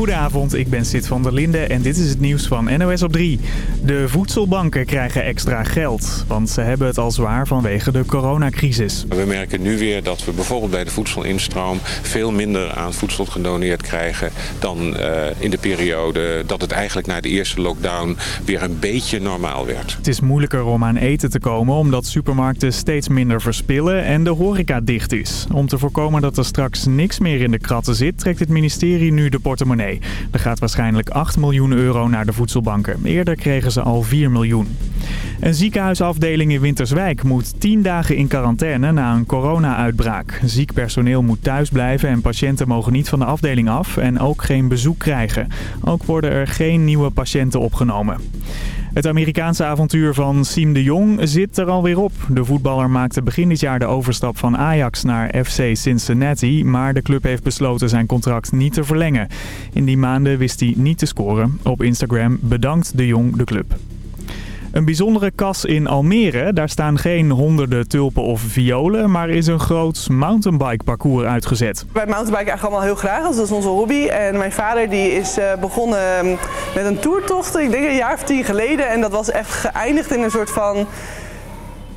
Goedenavond, ik ben Sid van der Linde en dit is het nieuws van NOS op 3. De voedselbanken krijgen extra geld, want ze hebben het al zwaar vanwege de coronacrisis. We merken nu weer dat we bijvoorbeeld bij de voedselinstroom veel minder aan voedsel gedoneerd krijgen dan uh, in de periode dat het eigenlijk na de eerste lockdown weer een beetje normaal werd. Het is moeilijker om aan eten te komen omdat supermarkten steeds minder verspillen en de horeca dicht is. Om te voorkomen dat er straks niks meer in de kratten zit, trekt het ministerie nu de portemonnee. Er gaat waarschijnlijk 8 miljoen euro naar de voedselbanken. Eerder kregen ze al 4 miljoen. Een ziekenhuisafdeling in Winterswijk moet 10 dagen in quarantaine na een corona-uitbraak. Ziek personeel moet thuis blijven en patiënten mogen niet van de afdeling af en ook geen bezoek krijgen. Ook worden er geen nieuwe patiënten opgenomen. Het Amerikaanse avontuur van Siem de Jong zit er alweer op. De voetballer maakte begin dit jaar de overstap van Ajax naar FC Cincinnati, maar de club heeft besloten zijn contract niet te verlengen. In die maanden wist hij niet te scoren. Op Instagram bedankt de Jong de club. Een bijzondere kas in Almere. Daar staan geen honderden tulpen of violen, maar is een groot mountainbike parcours uitgezet. Wij mountainbiken eigenlijk allemaal heel graag, dat is onze hobby. En mijn vader die is eh, begonnen met een toertocht, ik denk een jaar of tien geleden. En dat was echt geëindigd in een soort van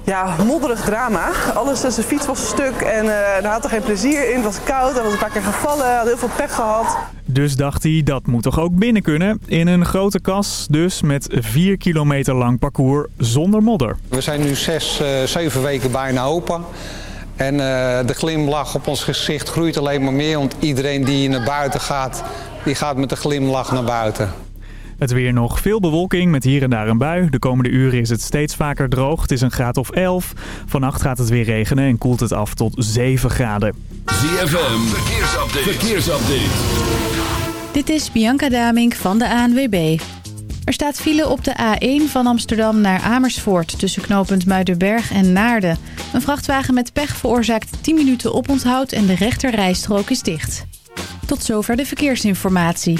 ja, modderig drama. Alles, zijn fiets was stuk en uh, hij had er geen plezier in. Het was koud, hij was een paar keer gevallen, hij had heel veel pech gehad. Dus dacht hij, dat moet toch ook binnen kunnen? In een grote kas, dus met 4 kilometer lang parcours zonder modder. We zijn nu 6, uh, 7 weken bijna open. En uh, de glimlach op ons gezicht groeit alleen maar meer. Want iedereen die naar buiten gaat, die gaat met een glimlach naar buiten. Het weer nog veel bewolking met hier en daar een bui. De komende uren is het steeds vaker droog. Het is een graad of 11. Vannacht gaat het weer regenen en koelt het af tot 7 graden. ZFM, verkeersupdate. verkeersupdate. Dit is Bianca Damink van de ANWB. Er staat file op de A1 van Amsterdam naar Amersfoort... tussen knooppunt Muidenberg en Naarden. Een vrachtwagen met pech veroorzaakt 10 minuten oponthoud... en de rechterrijstrook is dicht. Tot zover de verkeersinformatie.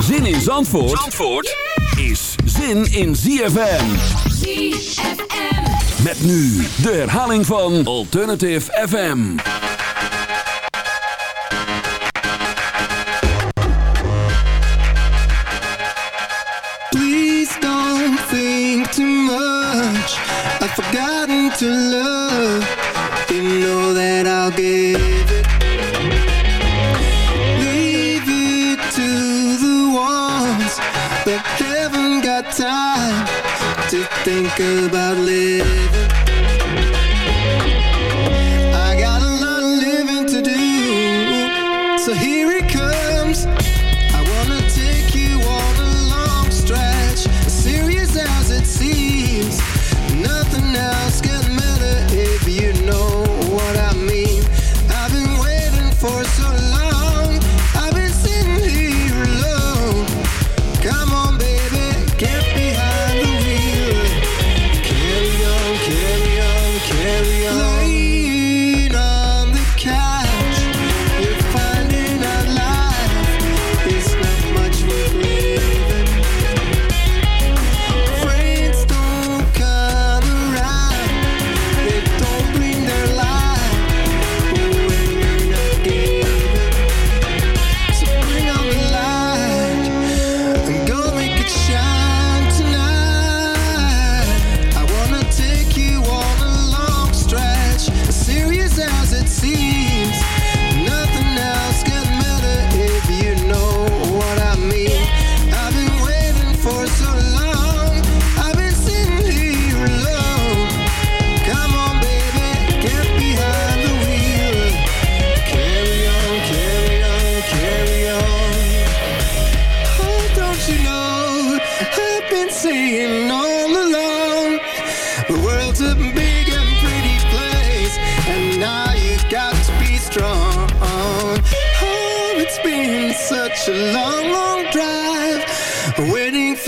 Zin in Zandvoort, Zandvoort is zin in ZFM. ZFM. Met nu de herhaling van Alternative FM. Please don't think too much. I've forgotten to love. You know that I'll give think about living.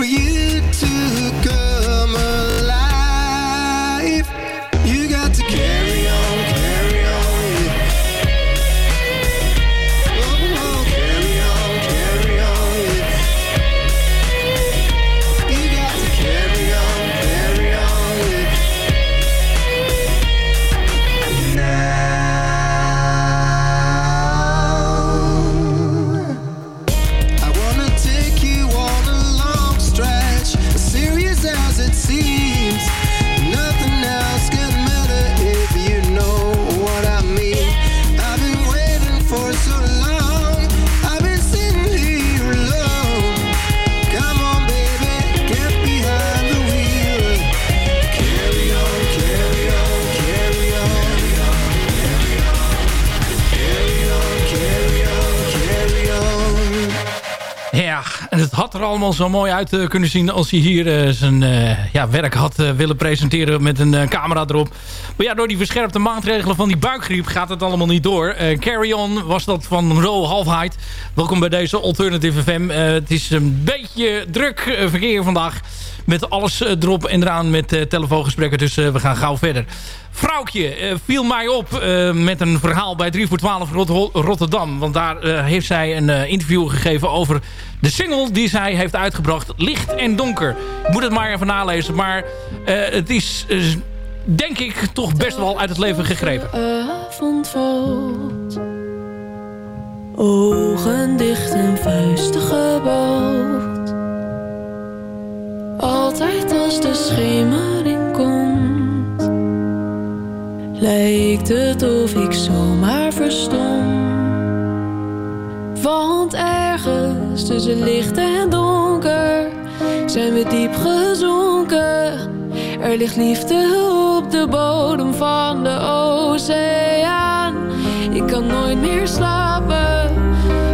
You to had er allemaal zo mooi uit eh, kunnen zien... als hij hier eh, zijn eh, ja, werk had willen presenteren met een camera erop. Maar ja, door die verscherpte maatregelen van die buikgriep gaat het allemaal niet door. Eh, Carry On was dat van Ro Halfheid. Welkom bij deze Alternative FM. Eh, het is een beetje druk eh, verkeer vandaag. Met alles erop en eraan met telefoongesprekken. Dus we gaan gauw verder. Vrouwtje viel mij op met een verhaal bij 3 voor 12 Rot- Rotterdam. Want daar heeft zij een interview gegeven over de single die zij heeft uitgebracht. Licht en donker. Ik moet het maar even nalezen. Maar het is, denk ik, toch best wel uit het leven gegrepen. Ogen dicht en vuisten gebald. Altijd als de schemering komt, lijkt het of ik zomaar verstom. Want ergens tussen licht en donker zijn we diep gezonken. Er ligt liefde op de bodem van de oceaan. Ik kan nooit meer slapen,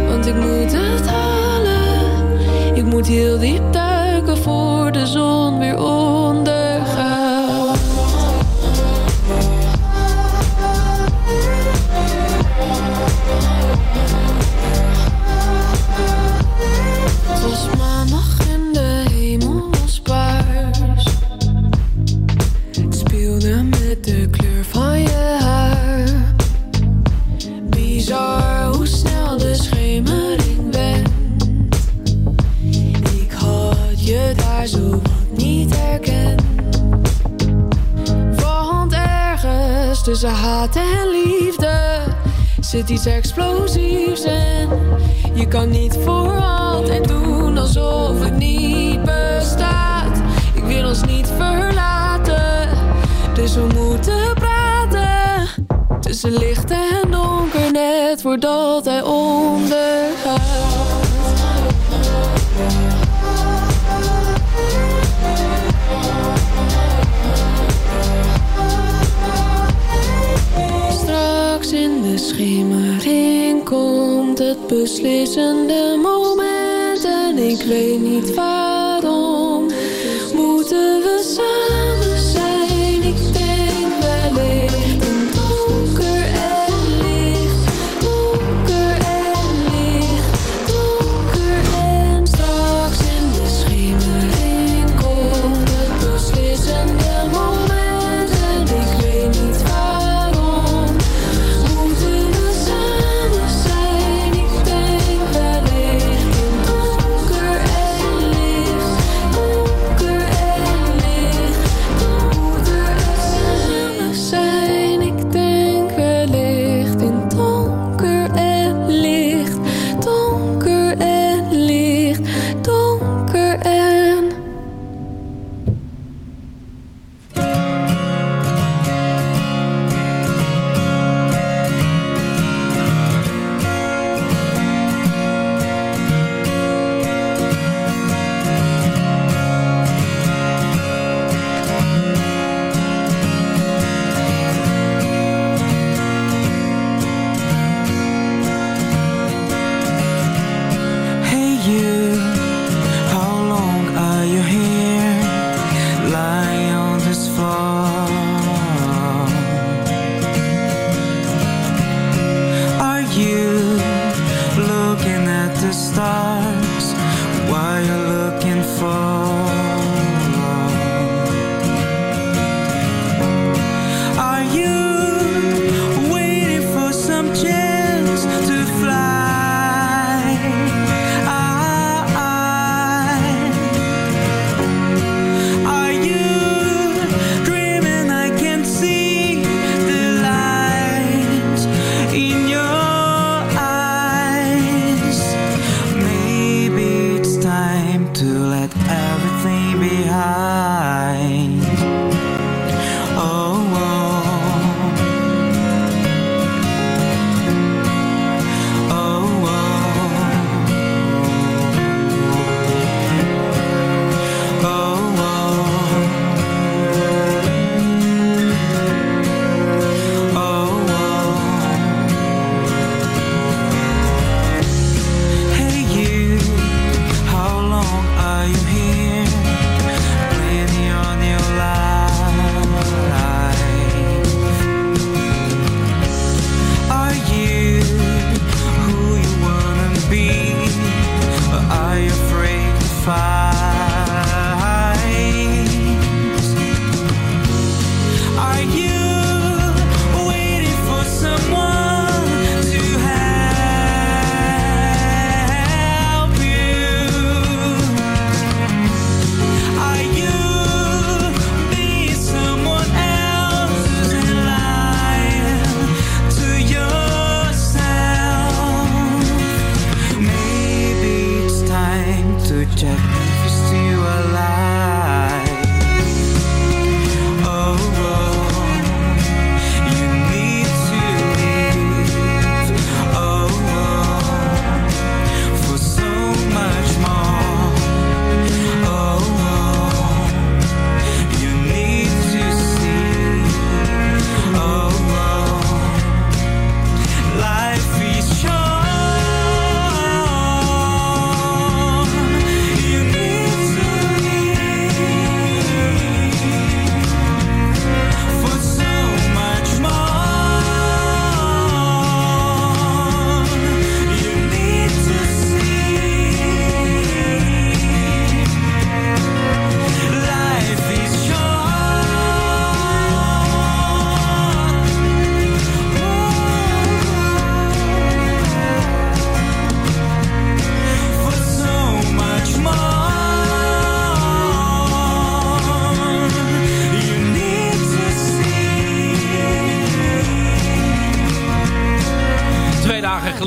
want ik moet het halen. Ik moet heel diep duiken voor de zon weer ondergaat. Tussen haat en liefde zit iets explosiefs en je kan niet voor altijd doen alsof het niet bestaat. Ik wil ons niet verlaten, dus we moeten praten. Tussen licht en donker, net voordat hij ondergaat. Het beslissende moment en ik weet niet waarom. Moeten we samen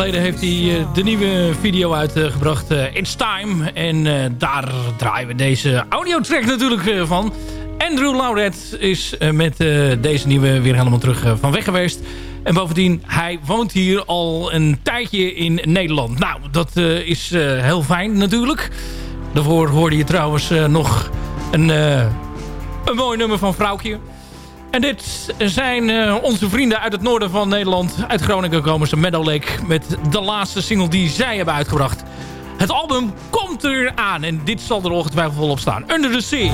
geleden heeft hij eh, de nieuwe video uitgebracht, eh, It's Time. En eh, daar draaien we deze audiotrack natuurlijk van. Andrew Lauret is met deze nieuwe weer helemaal terug van weg geweest. En bovendien, hij woont hier al een tijdje in Nederland. Nou, dat is heel fijn natuurlijk. Daarvoor hoorde je trouwens nog een, een mooi nummer van Vrouwtje. En dit zijn eh, onze vrienden uit het noorden van Nederland. Uit Groningen komen ze Meadow Lake met de laatste single die zij hebben uitgebracht. Het album komt er aan en dit zal er ongetwijfeld op staan. Under the Sea.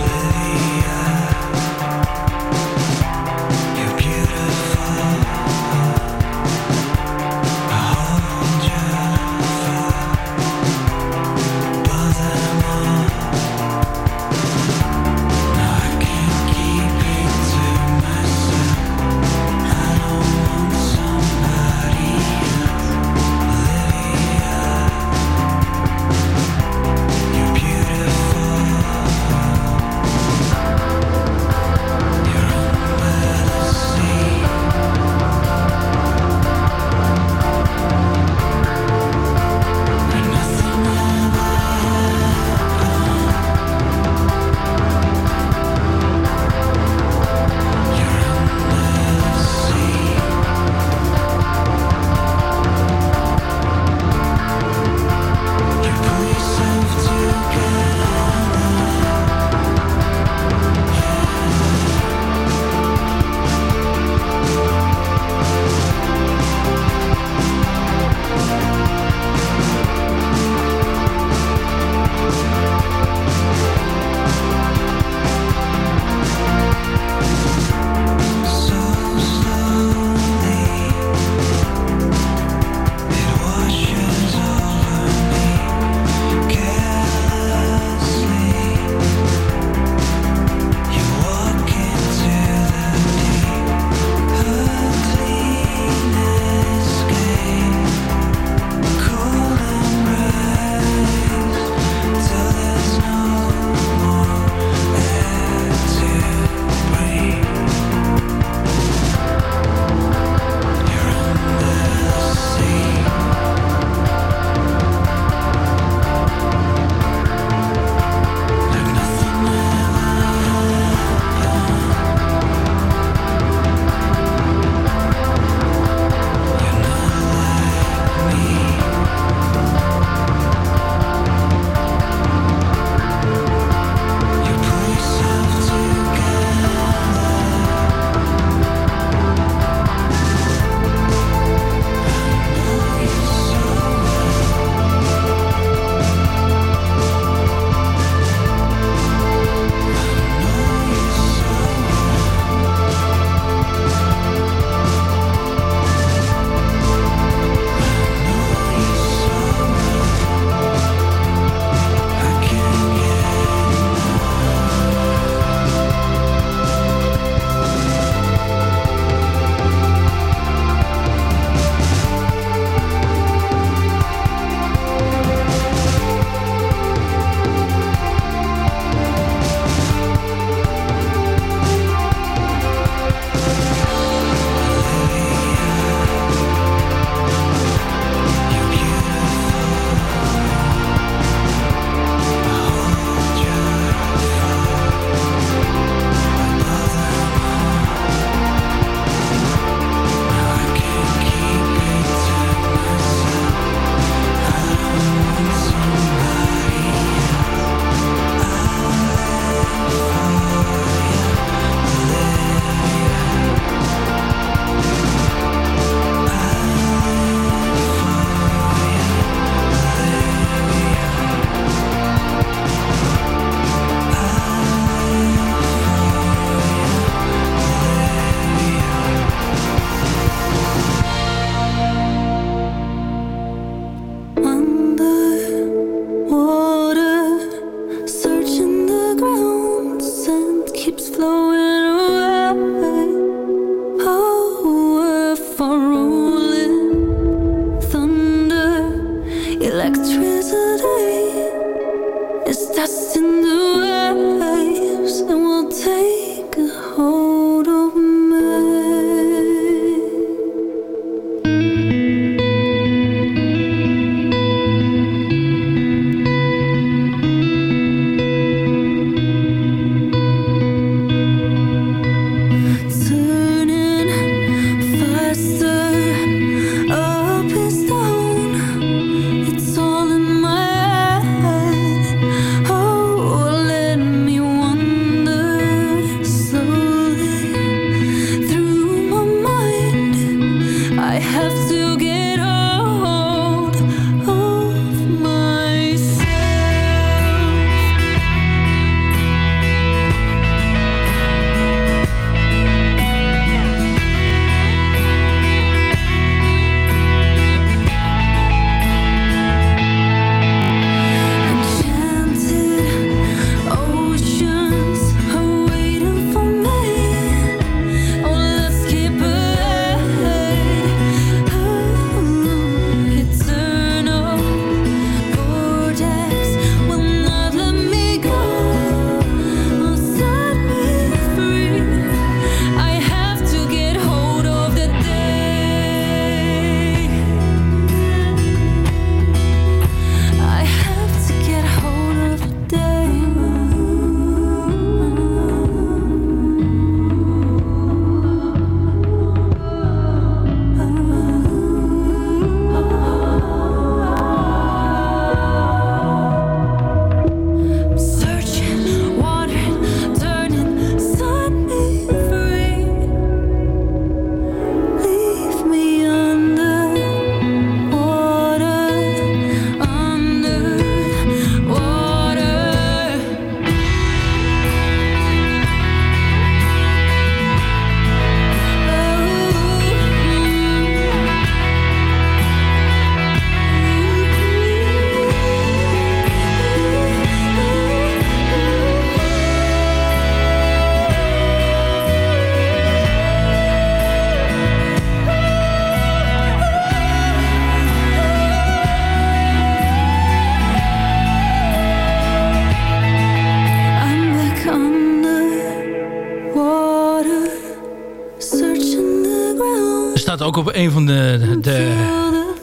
Een van de, de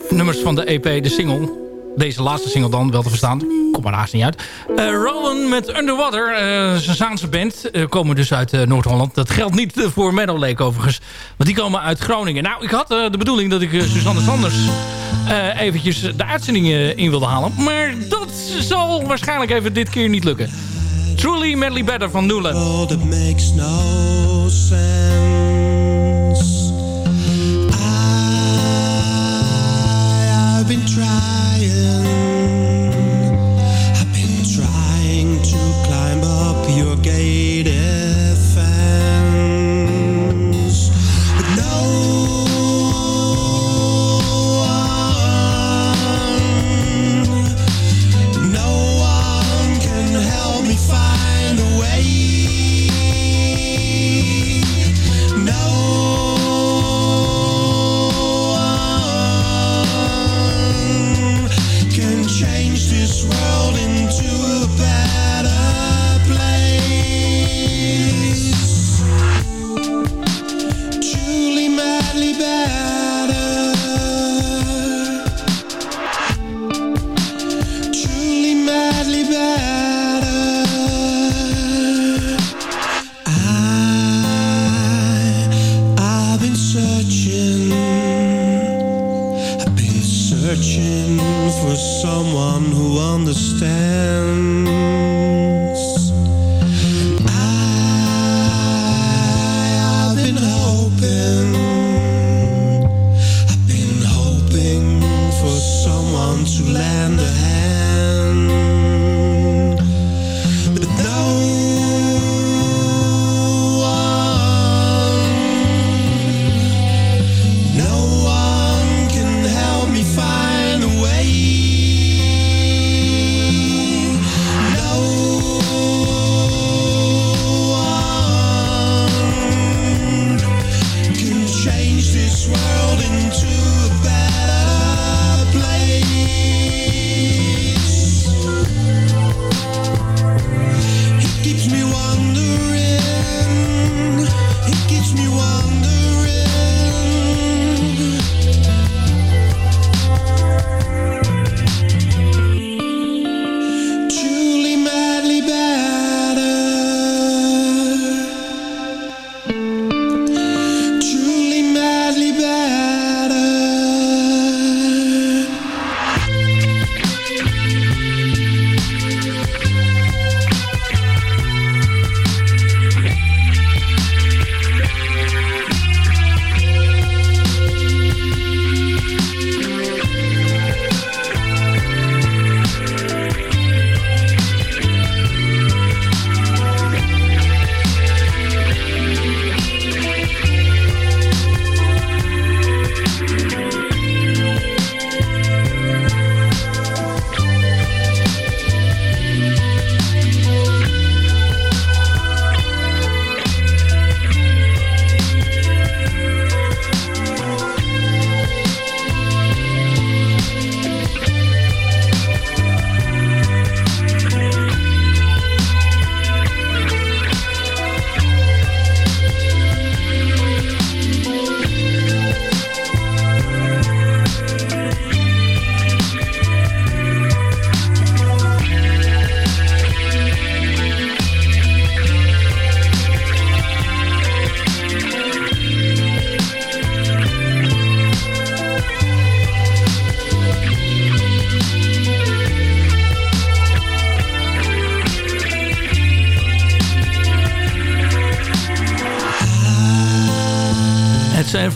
nummers van de EP, de single. Deze laatste single dan, wel te verstaan. Kom maar haast niet uit. Uh, Rowan met Underwater, uh, zijn Zaanse band, uh, komen dus uit Noord-Holland. Dat geldt niet voor Meadow Lake overigens. Want die komen uit Groningen. Nou, ik had de bedoeling dat ik Susanne Sanders eventjes de uitzending in wilde halen. Maar dat zal waarschijnlijk even dit keer niet lukken. Truly Medley Better van Newland. Oh, that makes no sense. searching for someone who understands.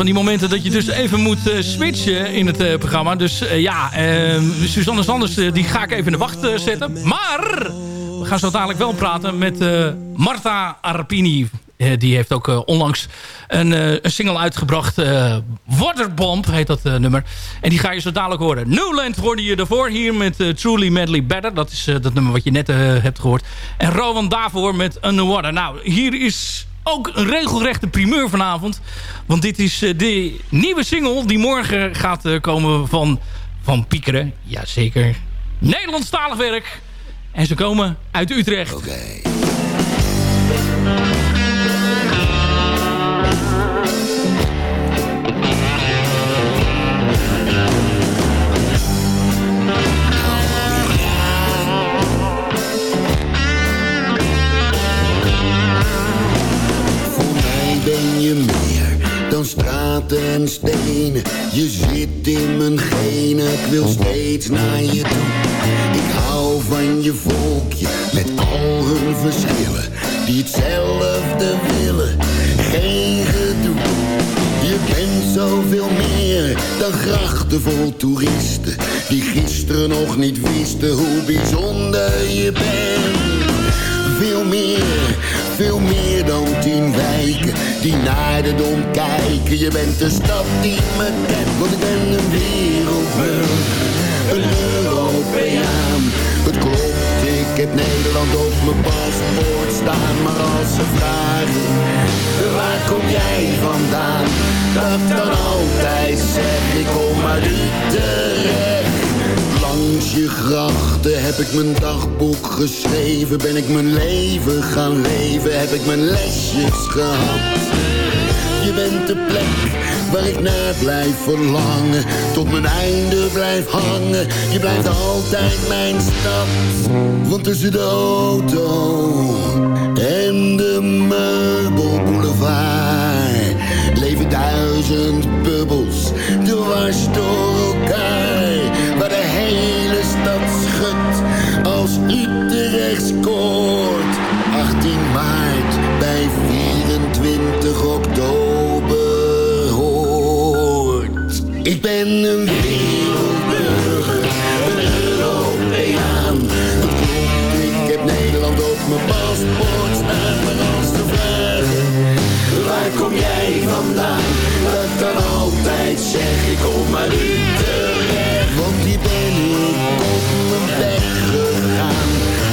Die momenten dat je dus even moet eh, switchen in het eh, programma. Dus eh, ja, Suzanne Sanders die ga ik even in de wacht zetten. Maar we gaan zo dadelijk wel praten met Marta Arpini. die heeft ook onlangs een, single uitgebracht. Waterbomb heet dat nummer. En die ga je zo dadelijk horen. Newland hoorde je ervoor hier met Truly Madly Better. Dat is dat nummer wat je net hebt gehoord. En Rowan daarvoor met Underwater. Nou, hier is ook een regelrechte primeur vanavond. Want dit is uh, de nieuwe single die morgen gaat uh, komen van, van Piekeren. Jazeker. Nederlandstalig werk. En ze komen uit Utrecht. Oké. En. Je zit in mijn genen, ik wil steeds naar je toe. Ik hou van je volkje, met al hun verschillen. Die hetzelfde willen, geen gedoe. Je bent zoveel meer dan grachten vol toeristen. Die gisteren nog niet wisten hoe bijzonder je bent. Veel meer, veel meer dan tien wijken die naar de dom kijken. Je bent de stad die me kent, want ik ben een wereldburger, een Europeaan. Het klopt, ik heb Nederland op mijn paspoort staan, maar als ze vragen, waar kom jij vandaan? Dat dan altijd zeg ik kom uit Utrecht. Langs je grachten heb ik mijn dagboek geschreven. Ben ik mijn leven gaan leven, heb ik mijn lesjes gehad. Je bent de plek waar ik naar blijf verlangen. Tot mijn einde blijf hangen. Je blijft altijd mijn stad. Want tussen de auto en de meubelboulevard leven duizend bubbels dwars door een wereldburger, een Europeaan. Ik heb Nederland op mijn paspoort staan, maar als te vragen, waar kom jij vandaan? Dat kan altijd zeg ik kom uit Utrecht, want die ben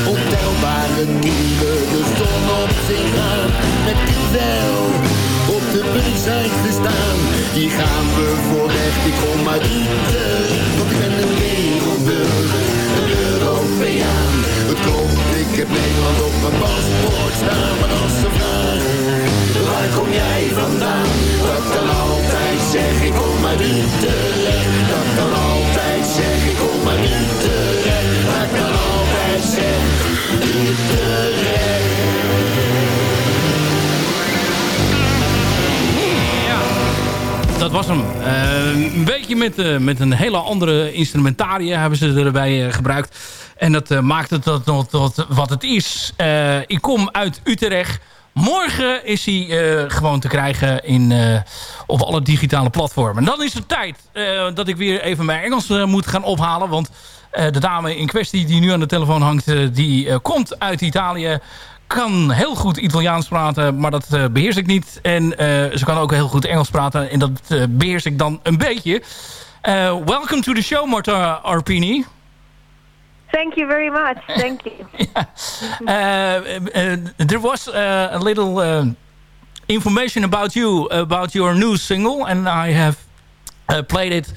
Ontelbare keren de zon op zich gaan. Met die wel op de punt gestaan. Die gaan we ik kom uit. Want ik ben een wereldburger, een Europeaan. Het klopt, ik heb Nederland op mijn paspoort staan. Maar als ze vragen, waar kom jij vandaan? Dat kan altijd zeg, ik kom uit Utrecht. Dat was hem. Uh, een beetje met, uh, met een hele andere instrumentaria hebben ze erbij uh, gebruikt. En dat maakt het tot, tot, wat het is. ik kom uit Utrecht. Morgen is hij gewoon te krijgen in, op alle digitale platformen. En dan is het tijd dat ik weer even mijn Engels moet gaan ophalen. Want eh, de dame in kwestie die nu aan de telefoon hangt, eh, die eh, komt uit Italië kan heel goed Italiaans praten, maar dat uh, beheers ik niet. En uh, ze kan ook heel goed Engels praten en dat uh, beheers ik dan een beetje. welcome to the show, Marta Arpini. Thank you very much. Thank you. there was a little information about you, about your new single, and I have played it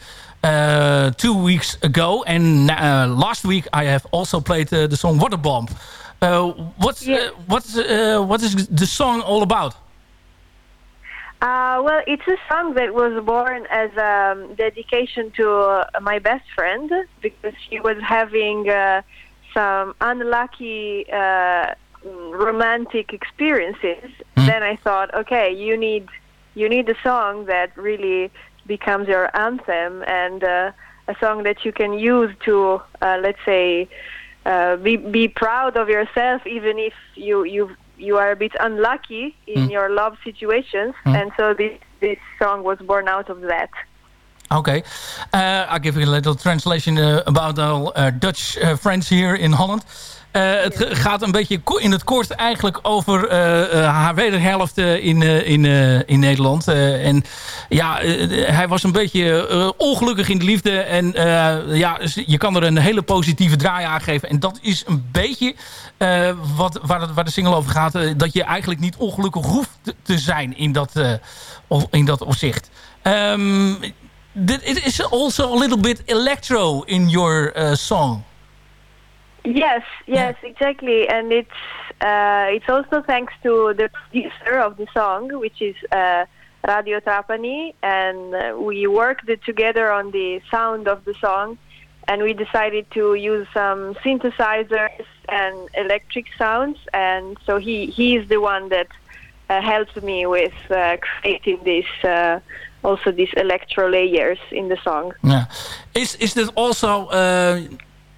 two weeks ago. And last week I have also played the song Waterbomb. Uh, what's, yeah. what's, what is the song all about? Uh, well, it's a song that was born as a um, dedication to uh, my best friend because she was having uh, some unlucky romantic experiences. Mm. Then I thought, okay, you need you need a song that really becomes your anthem and uh, a song that you can use to, uh, let's say, uh, be be proud of yourself, even if you you you are a bit unlucky in mm. your love situations. Mm. And so this this song was born out of that. Okay. Uh, I'll give you a little translation uh, about our uh, Dutch uh, friends here in Holland. Uh, het gaat een beetje in het kort eigenlijk over uh, uh, haar wederhelft in, in, in Nederland. En ja, hij was een beetje ongelukkig in de liefde. En ja, dus je kan er een hele positieve draai aan geven. En dat is een beetje wat, waar, waar de single over gaat. dat je eigenlijk niet ongelukkig hoeft te, zijn in dat, in dat opzicht. Um, It is also a little bit electro in your uh, song. Yes, yes, exactly, and it's uh, it's also thanks to the producer of the song, which is uh, Radio Trapani, and uh, we worked together on the sound of the song, and we decided to use some synthesizers and electric sounds, and so he he is the one that uh, helped me with uh, creating this uh, also these electro layers in the song. Yeah. Is is that also uh,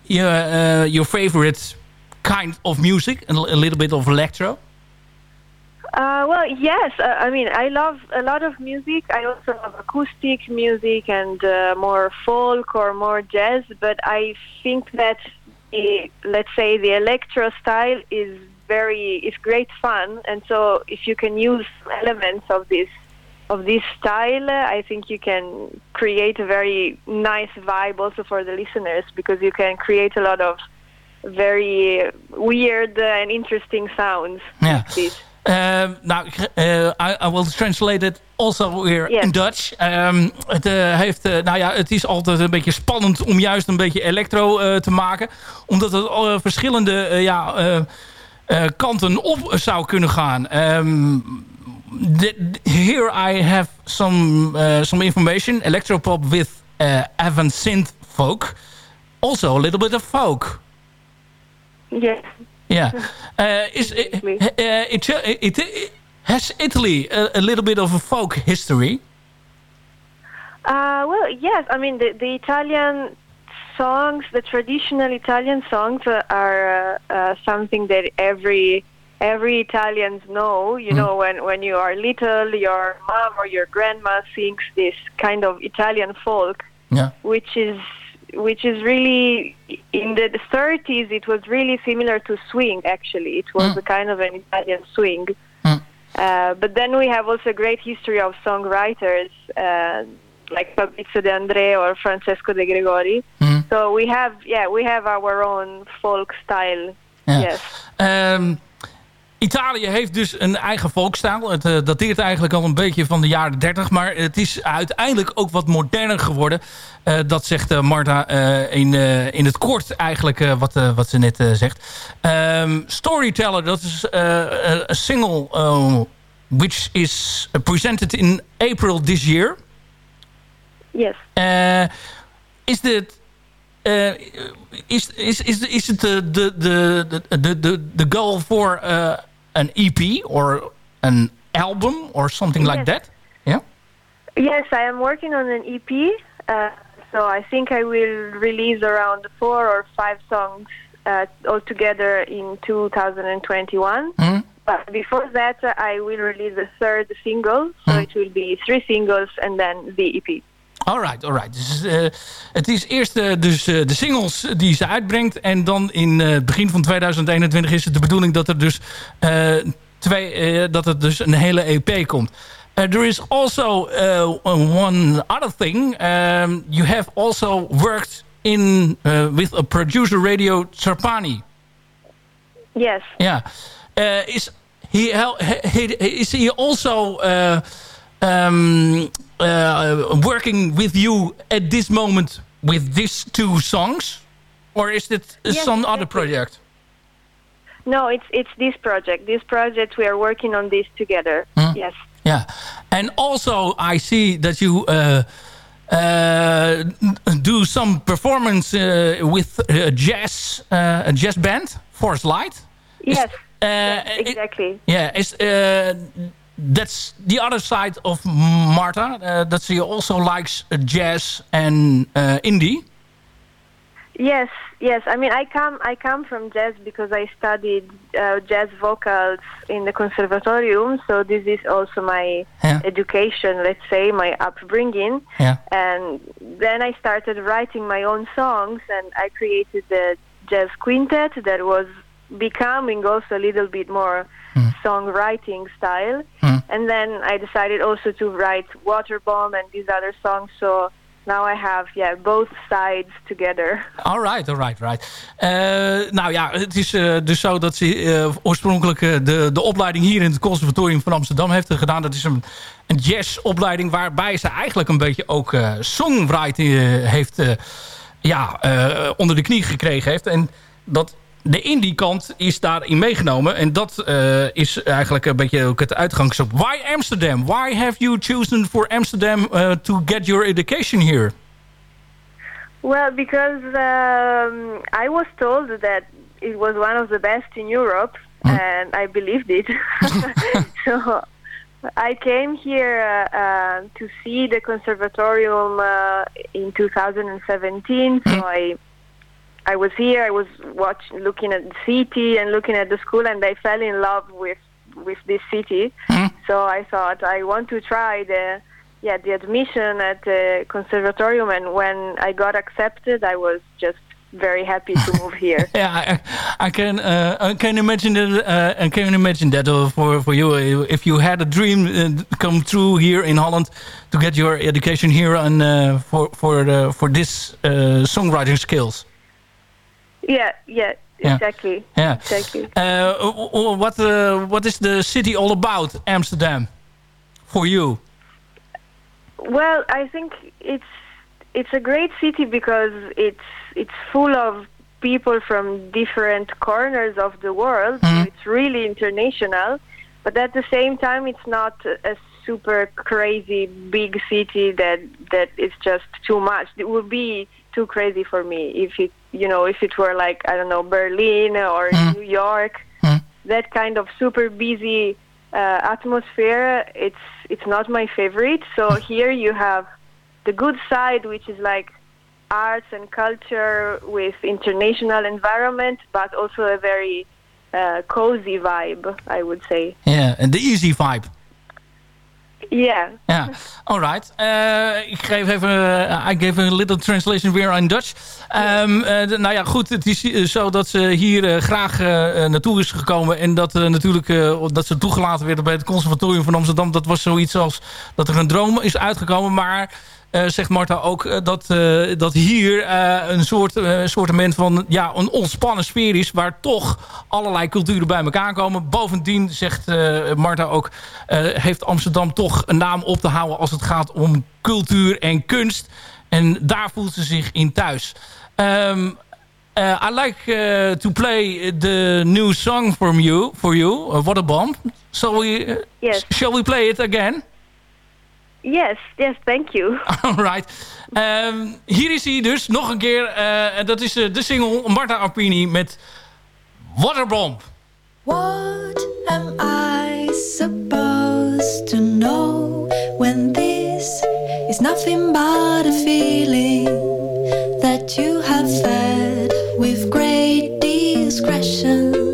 your uh, your favorite kind of music? a little bit of electro. Uh, well, yes. Uh, I mean, I love a lot of music. I also love acoustic music and uh, more folk or more jazz. But I think that, the, let's say, the electro style is very is great fun. And so, if you can use elements of this of this style, I think you can create a very nice vibe also for the listeners because you can create a lot of very weird and interesting sounds. Yeah. Uh, nou, uh, I, I will translate it also weer in Dutch. Um, het, uh, heeft, uh, nou ja, het is altijd een beetje spannend om juist een beetje electro te maken. Omdat het verschillende ja, kanten op zou kunnen gaan. Um, the, here I have some, uh, some information. Electropop with uh, avant synth folk. Also a little bit of folk. Yes. Yeah. Uh, is uh, uh, it, it, it, has Italy a, a, little bit of a folk history? Uh, well, yes. I mean, the, the Italian songs, the traditional Italian songs, uh, are uh, something that every every Italians know. You know, when when you are little, your mom or your grandma sings this kind of Italian folk, yeah. which is which is really in the 30s it was really similar to swing actually it was Mm. a kind of an italian swing uh, but then we have also a great history of songwriters uh, like fabrizio de andré or francesco de gregori Mm. so we have yeah we have our own folk style Ja. yes Um, Italië heeft dus een eigen volkstijl. Het uh, dateert eigenlijk al een beetje van de jaren 30. Maar het is uiteindelijk ook wat moderner geworden. Uh, dat zegt uh, Marta in, in het kort eigenlijk wat, wat ze net zegt. Um, Storyteller, dat is een single which is presented in April this year. Yes. is dit... Uh, is, is, is, is the, the, the, the, the, the goal uh, an EP or an album or something yes. like that? Yeah. Yes, I am working on an EP. Uh, so I think I will release around four or five songs uh, altogether in 2021. Mm. But before that, I will release a third single. So mm. it will be three singles and then the EP. Alright, alright. Dus, uh, het is eerst uh, dus, uh, de singles die ze uitbrengt. En dan in het begin van 2021 is het de bedoeling dat er dus, twee, dat er dus een hele EP komt. there is also one other thing. Um, you have also worked in with a producer Radio Trapani. Yes. Yeah. is he, he, is he also um, uh, working with you at this moment with these two songs, or is it yes, some other project? No, it's it's this project. This project we are working on this together. Hmm? Yes. Yeah, and also I see that you uh, uh, do some performance uh, with a jazz a jazz band, Force Light. Yes. Is, yes exactly. It, yeah. Is that's the other side of Marta. Uh, that she also likes jazz and uh, indie. Yes, yes. I mean, I come I come from jazz because I studied uh, jazz vocals in the conservatorium. So this is also my Yeah. education, let's say, my upbringing. Yeah. And then I started writing my own songs, and I created the jazz quintet that was becoming also a little bit more songwriting style. And then I decided also to write Waterbomb and these other songs. So now I have yeah both sides together. Alright, alright, right. Eh, nou ja, het is eh, dus zo dat ze eh, oorspronkelijk de, de opleiding hier in het conservatorium van Amsterdam heeft gedaan. Dat is een, een jazzopleiding waarbij ze eigenlijk een beetje ook songwriting heeft ja, onder de knie gekregen heeft. En dat de indie kant is daarin meegenomen. En dat eh, is eigenlijk een beetje ook het uitgangsop. Why Amsterdam? Why have you chosen for Amsterdam uh, to get your education here? Well, because um, I was told that it was one of the best in Europe, and I believed it. so I came here uh, uh, to see the conservatorium uh, in 2017. So I I was here. I was watching, looking at the city and looking at the school, and I fell in love with with this city. So I thought I want to try the yeah the admission at the conservatorium, and when I got accepted, I was just very happy to move here. Yeah, I, I can uh, I can imagine that. Uh, I can imagine that uh, for for you, uh, if you had a dream uh, come true here in Holland to get your education here and uh, for for uh, for this uh, songwriting skills. Yeah, yeah, Yeah. exactly. Yeah. Exactly. Uh, what uh, what is the city all about, Amsterdam, for you? Well, I think it's it's a great city because it's it's full of people from different corners of the world. So it's really international, but at the same time, it's not a super crazy big city that that is just too much. It would be too crazy for me if it you know if it were like I don't know Berlin or New York. That kind of super busy uh, atmosphere. It's it's not my favorite. So here you have the good side, which is like arts and culture with international environment, but also a very uh, cozy vibe, I would say. Yeah, and the easy vibe. Yeah. Ja, alright. Eh ik geef even, uh, I gave a little translation weer in Dutch. Ehm, eh, nou ja, goed, het is zo dat ze hier graag naartoe is gekomen. En dat natuurlijk, dat ze toegelaten werden bij het conservatorium van Amsterdam. Dat was zoiets als dat er een droom is uitgekomen. Maar eh, zegt Marta ook eh, dat, eh, dat hier een soort soortement van ja, een ontspannen sfeer is... waar toch allerlei culturen bij elkaar komen. Bovendien, zegt Marta ook, heeft Amsterdam toch een naam op te houden... als het gaat om cultuur en kunst. En daar voelt ze zich in thuis. Eh, I like to play the new song from you, for you, What a Bomb. So we, Yes. shall we play it again? Yes, yes, thank you. Alright. Ehm, hier is hij dus nog een keer. eh, en dat is eh, de single Marta Arpini met Waterbomb. What am I supposed to know when this is nothing but a feeling that you have fed with great discretion?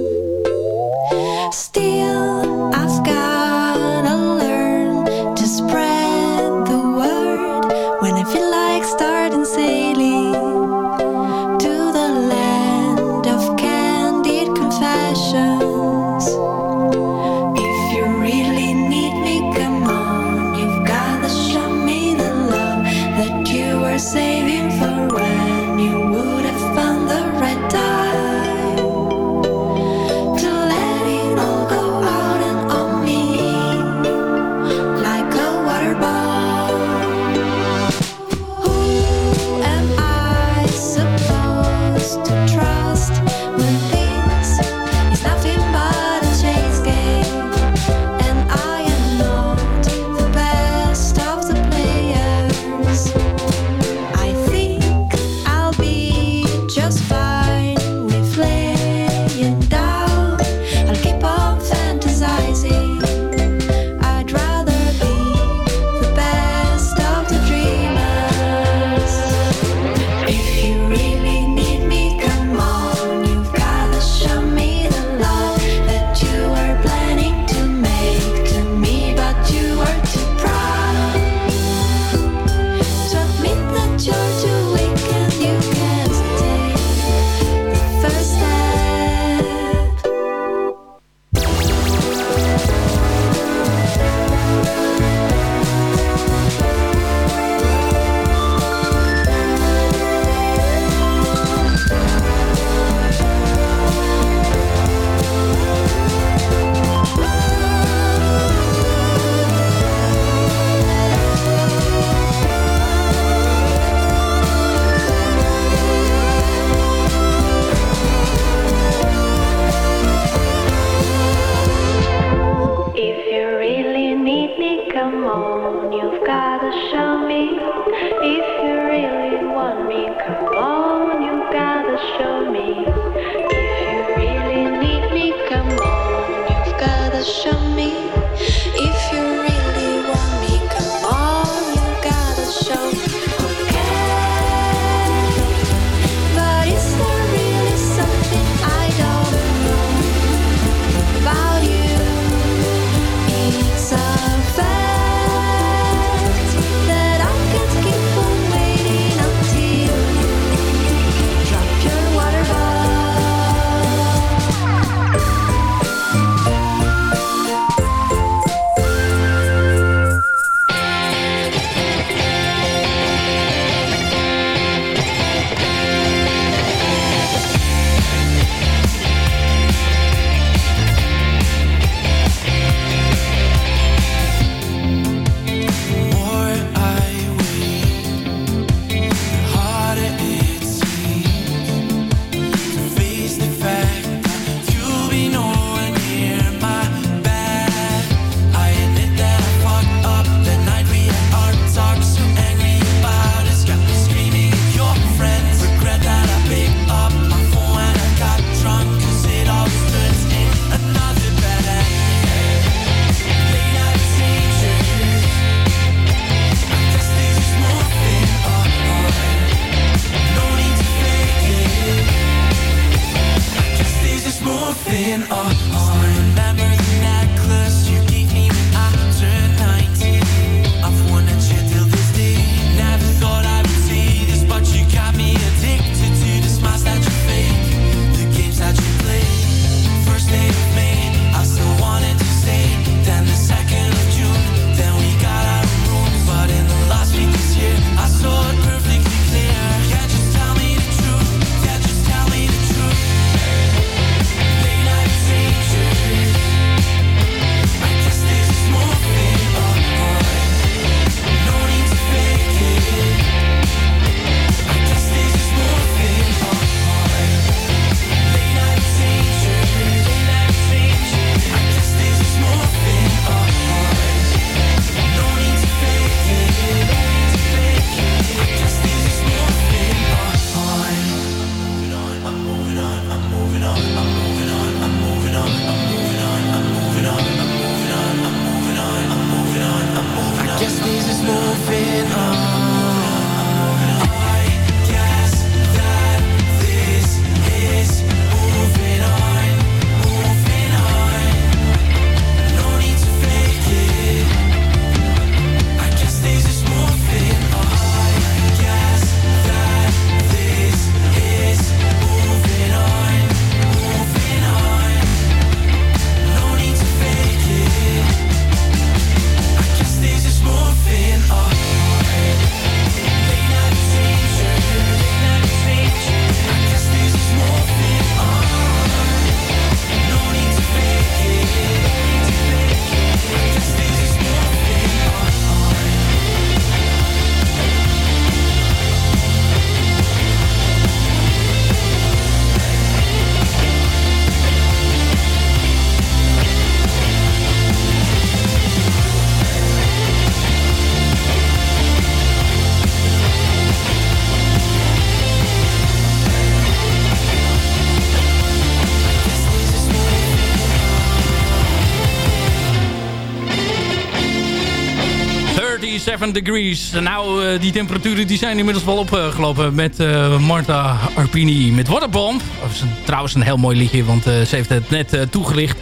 7 degrees. Nou, eh, die temperaturen die zijn inmiddels wel opgelopen met eh, uh, Marta Arpini met Waterbomb. Oh, dat is een, trouwens een heel mooi liedje, want eh, ze heeft het net toegelicht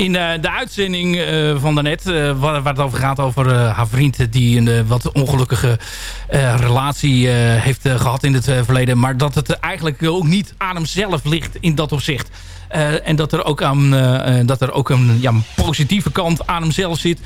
in eh, de uitzending eh, van daarnet. eh waar, het over gaat over haar vriend die een wat ongelukkige relatie heeft eh, gehad in het verleden. Maar dat het eigenlijk ook niet aan hem zelf ligt in dat opzicht. En dat er ook, aan, dat er ook een ja, positieve kant aan hemzelf zit.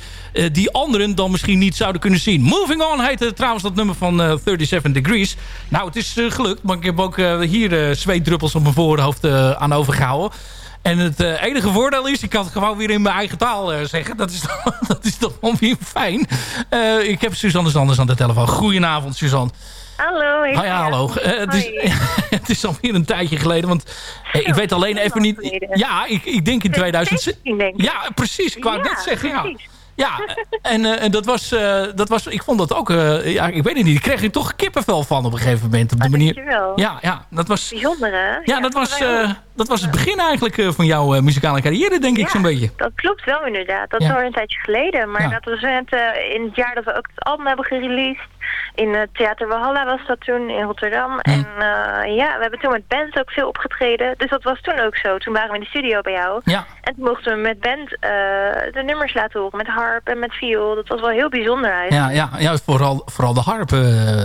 die anderen dan misschien niet zouden kunnen zien. Moving On heet eh, trouwens dat nummer van eh, 37 Degrees. Nou, het is gelukt. Maar ik heb ook hier eh, zweetdruppels op mijn voorhoofd aan overgehouden. En het eh, enige voordeel is, ik kan het gewoon weer in mijn eigen taal eh, zeggen. Dat is, toch- dat is weer fijn. Eh, ik heb Suzanne Sanders aan de telefoon. Goedenavond, Suzanne. Hallo. Hi, hallo. Het, is, het is alweer een tijdje geleden, want ik weet alleen even niet... Ja, ik, ik denk in 2016. Ja, precies. Ik wou net zeggen, ja. Ja, en, en dat, was, dat was... Ik vond dat ook... ja, ik weet het niet. Ik kreeg er toch kippenvel van op een gegeven moment. Op de manier. Dankjewel. Ja, ja, dat was... Bijzonder, hè? Ja, dat was, dat was het begin eigenlijk eh, van jouw eh, muzikale carrière, denk ik Ja, zo'n beetje. Dat klopt wel inderdaad. Dat Ja. is al een tijdje geleden. Maar Ja. dat was net eh, in het jaar dat we ook het album hebben gereleased. In het Theater Walhalla was dat toen in Rotterdam. En ja, we hebben toen met band ook veel opgetreden. Dus dat was toen ook zo. Toen waren we in de studio bij jou. Ja. En toen mochten we met band de nummers laten horen. Met harp en met viool. Dat was wel heel bijzonder Ja, eigenlijk. ja, ja vooral, vooral de harp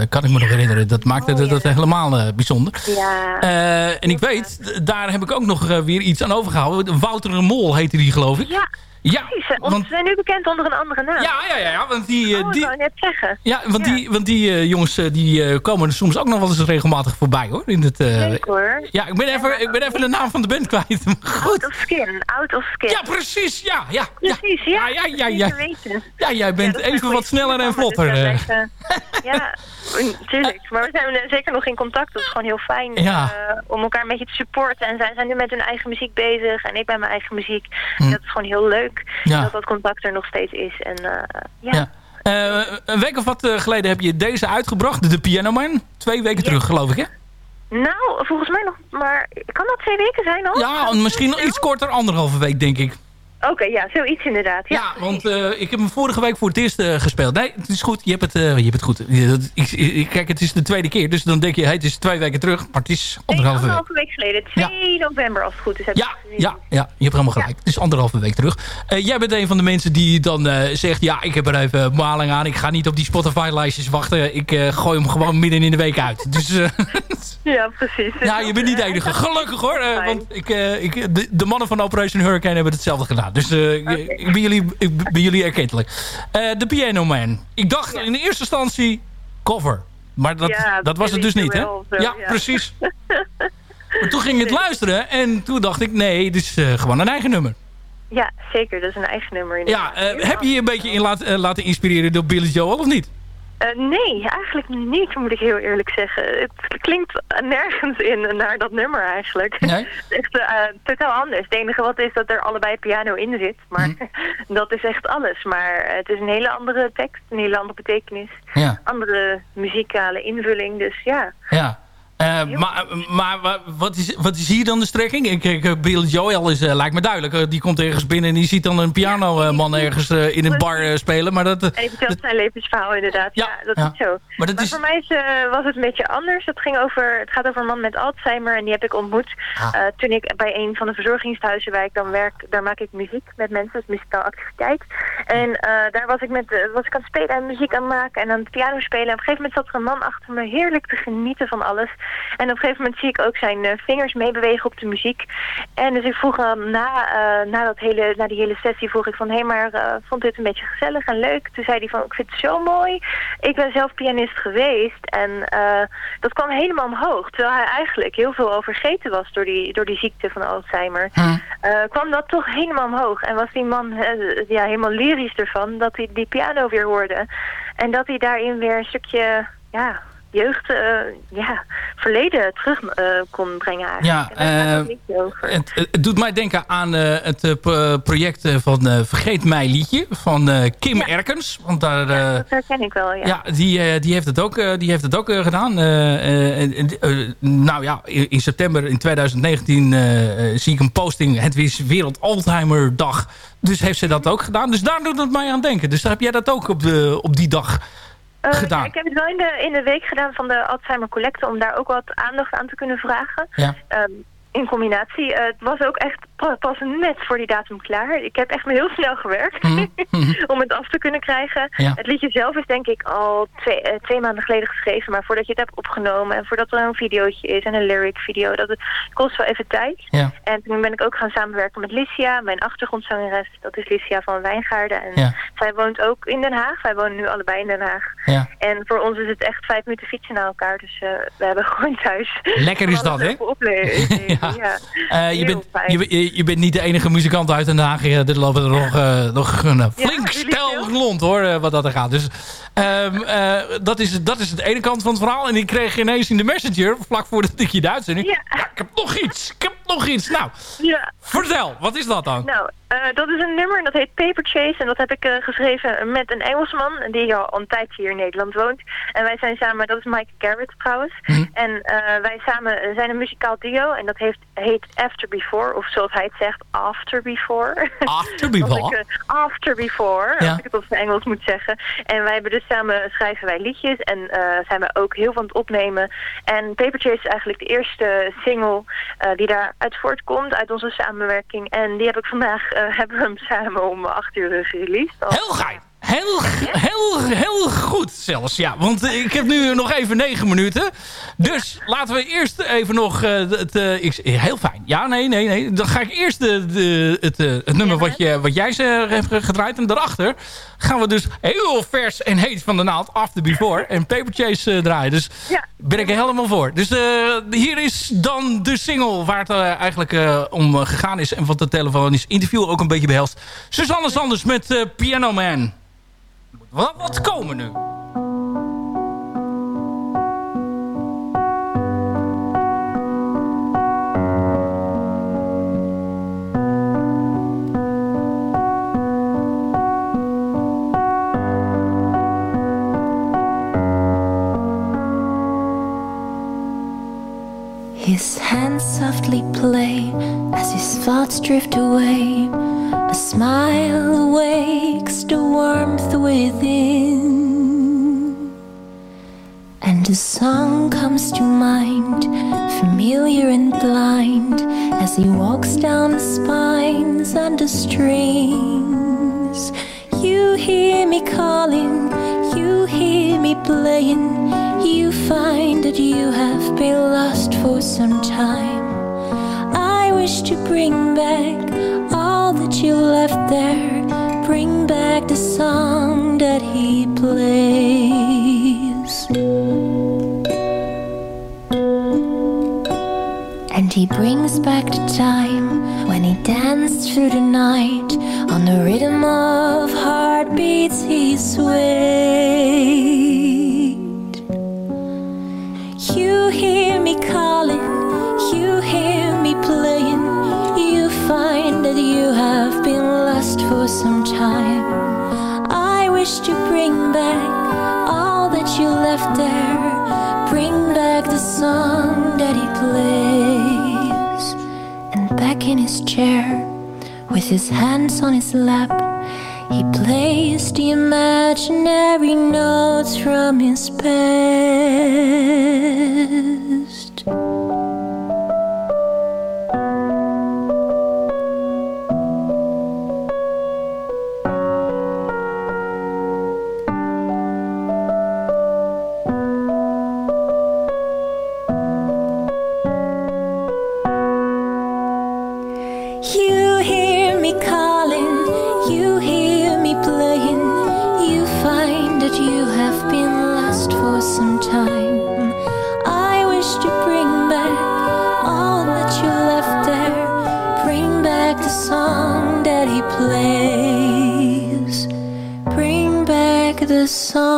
kan ik me nog herinneren. Dat maakte dat, dat helemaal bijzonder. Ja. En ik weet, daar heb ik ook nog eh, weer iets aan overgehouden. Wouter Mol heette die, geloof ik. Ja, Ja, precies. Want we zijn nu bekend onder een andere naam. Ja, ja, ja, ja, want die... eh, Oh, die ik wou net zeggen. ja, want die, want die eh, jongens eh, die eh, komen soms ook nog wel eens regelmatig voorbij, hoor. In het, eh, Zeker hoor. ja, ik ben, even, ik ben even de naam van de band kwijt. Out of skin. Out of skin. Ja, precies. Ja, ja. Precies, ja. Ja, ja, ja, ja. Ja, jij bent even wat sneller en vlotter. dus eh. eh, ja, natuurlijk. Maar we zijn eh, zeker nog in contact. Dat is gewoon heel fijn eh, om elkaar een beetje te supporten. En zij zijn nu met hun eigen muziek bezig. En ik ben mijn eigen muziek. Hm. En dat is gewoon heel leuk. Ja. Dat dat contact er nog steeds is. En eh, ja. Ja. Eh, een week of wat eh, geleden heb je deze uitgebracht, de Piano Man. Twee weken terug, geloof ik, hè? Nou, volgens mij nog maar... Kan dat twee weken zijn al? Ja, misschien nog iets korter, anderhalve week, denk ik. Oké, ja, zoiets inderdaad. Ja, Ja, want eh, ik heb hem vorige week voor het eerst eh, gespeeld. Nee, het is goed. Je hebt het, eh, je hebt het goed. Ik, ik- kijk, het is de tweede keer. Dus dan denk je, hey, het is twee weken terug. Maar het is anderhalve week. anderhalve week geleden. 2 november als het goed is. heb ik gezien. Ja, ja, je hebt helemaal gelijk. Het is anderhalve week terug. Jij bent een van de mensen die dan zegt... ja, ik heb er even maling aan. Ik ga niet op die Spotify-lijstjes wachten. Ik gooi hem gewoon midden in de week uit. Dus Ja, precies. ja, je bent niet de enige. Gelukkig hoor. want ik, ik, de, de mannen van Operation Hurricane hebben hetzelfde gedaan. Dus eh, ik, ik ben jullie, ik ben jullie erkentelijk. Eh, De Piano Man. Ik dacht in de eerste instantie cover. Maar dat, Ja, dat was het dus niet, hè? Ja, precies. Maar toen ging ik het luisteren en toen dacht ik... nee, dit is eh, gewoon een eigen nummer. Ja, zeker. Dat is een eigen nummer. Ja, eh, heb je je een beetje in laat, laten inspireren door Billy Joel of niet? Eh, nee, eigenlijk niet, moet ik heel eerlijk zeggen. Het klinkt nergens in naar dat nummer eigenlijk. Nee? Het is echt eh, totaal anders. Het enige wat is dat er allebei piano in zit. Maar Mhm. dat is echt alles. Maar het is een hele andere tekst, een hele andere betekenis. Ja. Andere muzikale invulling, dus ja. Ja. Eh, maar maar wa- wat, is, wat is hier dan de strekking? Ik, ik, Bill Joel is, eh, lijkt me duidelijk. Eh, die komt ergens binnen en die ziet dan een pianoman ergens eh, in een bar eh, spelen. Maar dat, eh, En die vertelt zijn levensverhaal inderdaad. Ja, dat ja. is zo. Maar dat is- voor mij is, eh, was het een beetje anders. Het, ging over, het gaat over een man met Alzheimer en die heb ik ontmoet Ah. eh, toen ik bij een van de verzorgingshuizen waar ik dan werk, daar maak ik muziek met mensen, dus muzikaal activiteit. En eh, daar was ik, met, eh, was ik aan het spelen en muziek aan het maken en aan het piano spelen. En op een gegeven moment zat er een man achter me heerlijk te genieten van alles. En op een gegeven moment zie ik ook zijn eh, vingers meebewegen op de muziek. En dus ik vroeg hem na, eh, na, dat hele, na die hele sessie vroeg ik van... hé, hey, maar eh, vond dit een beetje gezellig en leuk? Toen zei hij van, ik vind het zo mooi. Ik ben zelf pianist geweest en dat kwam helemaal omhoog. Terwijl hij eigenlijk heel veel al vergeten was door die, door die ziekte van Alzheimer. Kwam dat toch helemaal omhoog. En was die man ja, helemaal lyrisch ervan dat hij die piano weer hoorde. En dat hij daarin weer een stukje... Ja, jeugd, eh, ja, verleden terug eh, kon brengen eigenlijk. Ja, eh, het het, doet mij denken aan het project van Vergeet Mij liedje van Kim Erkens. Want daar... eh, dat herken ik wel, ja. Ja, die, die heeft het ook, die heeft het ook gedaan. Nou ja, in, september in 2019 eh, eh, zie ik een posting. Het is Wereld Alzheimer Dag. Dus heeft ze dat ook gedaan. Dus daar doet het mij aan denken. Dus daar heb jij dat ook op, de, op die dag Eh, gedaan. ja, ik heb het wel in de, in de week gedaan van de Alzheimer Collecte om daar ook wat aandacht aan te kunnen vragen. Ja. Ehm, in combinatie. Eh, het was ook echt pas net voor die datum klaar. Ik heb echt me heel snel gewerkt om het af te kunnen krijgen. Ja. Het liedje zelf is denk ik al twee, eh, twee maanden geleden geschreven. Maar voordat je het hebt opgenomen en voordat er een videootje is en een lyric video, dat het kost wel even tijd. Ja. En toen ben ik ook gaan samenwerken met Licia, mijn achtergrondzangeres. Dat is Licia van Wijngaarden. En Ja. zij woont ook in Den Haag. Wij wonen nu allebei in Den Haag. Ja. En voor ons is het echt vijf minuten fietsen naar elkaar. Dus eh, we hebben gewoon thuis. Lekker is dat, hè? Eh, je, bent, fijn. je, bent- je, je bent niet de enige muzikant uit Den Haag. Er lopen er nog, eh, nog een eh, flink stel rond hoor, eh, wat dat er gaat. Dus ehm, eh, dat, is, dat is de ene kant van het verhaal. En ik kreeg ineens in de messenger, vlak voordat ik je de uitzending... Ja. ik heb nog iets, ik heb nog iets. Nou, Ja. vertel, wat is dat dan? Nou, Eh, dat is een nummer en dat heet Paper Chase. En dat heb ik eh, geschreven met een Engelsman die al een tijdje hier in Nederland woont. En wij zijn samen, dat is Mike Garrett trouwens. En eh, wij samen zijn een muzikaal duo en dat heeft, heet After Before. Of zoals hij het zegt, After Before. After Before? Ik, after Before, Ja. als ik het op zijn Engels moet zeggen. En wij hebben dus samen schrijven wij liedjes en zijn we ook heel van het opnemen. En Paper Chase is eigenlijk de eerste single die daaruit voortkomt, uit onze samenwerking. En die heb ik vandaag, eh, hebben we hem samen om acht uur gereleased. Heel geil. Heel, heel, heel goed zelfs, ja. Want ik heb nu nog even negen minuten. Dus laten we eerst even nog... eh, het, eh, ik, heel fijn. Ja, nee, nee, nee. Dan ga ik eerst de, de, het, het nummer wat, je, wat jij ze hebt gedraaid. En daarachter gaan we dus heel vers en heet van de naald... After Before en Paper Chase eh, draaien. Dus ben ik er helemaal voor. Dus eh, hier is dan de single waar het eh, eigenlijk om gegaan is... en wat de telefonisch interview ook een beetje behelst. Suzanne Sanders met Piano Man. Wat, wat komen nu? His hands softly play as his thoughts drift away. A smile awakes the warmth within. And a song comes to mind, familiar and blind, as he walks down the spines and the strings. You hear me calling, you hear me playing. You find that you have been lost for some time. I wish to bring back all that you left there. Bring back the song that he plays. And he brings back the time when he danced through the night on the rhythm of heartbeats he swayed. You hear me calling, you hear me playing. You find that you have been lost for some time. I wish to bring back all that you left there. Bring back the song that he plays. And back in his chair, with his hands on his lap, he plays the imaginary notes from his past. sun.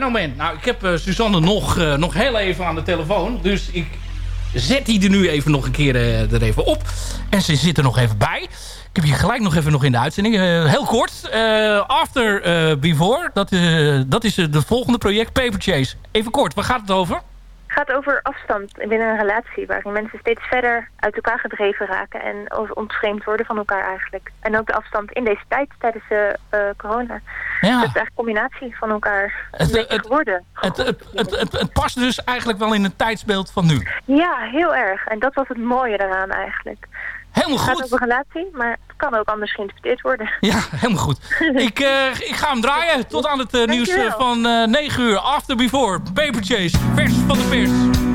Man. Nou, ik heb eh, Suzanne nog, eh, nog heel even aan de telefoon. Dus ik zet die er nu even nog een keer eh, er even op. En ze zit er nog even bij. Ik heb je gelijk nog even nog in de uitzending. Heel kort. After Before. Dat, dat is het volgende project. Paper Chase. Even kort. Waar gaat het over? Over afstand binnen een relatie waarin mensen steeds verder uit elkaar gedreven raken en ontvreemd worden van elkaar eigenlijk. En ook de afstand in deze tijd tijdens de eh, corona. Ja. Dat is eigenlijk een combinatie van elkaar Het, geworden. Het, het, het, het, het past dus eigenlijk wel in het tijdsbeeld van nu. Ja, heel erg. En dat was het mooie daaraan eigenlijk. Helemaal Het goed. gaat over een relatie, maar het kan ook anders geïnterpreteerd worden. Ja, helemaal goed. ik, eh, ik ga hem draaien tot aan het eh, nieuws eh, van eh 9 uur. After Before. Paper Chase. Vers van de pers.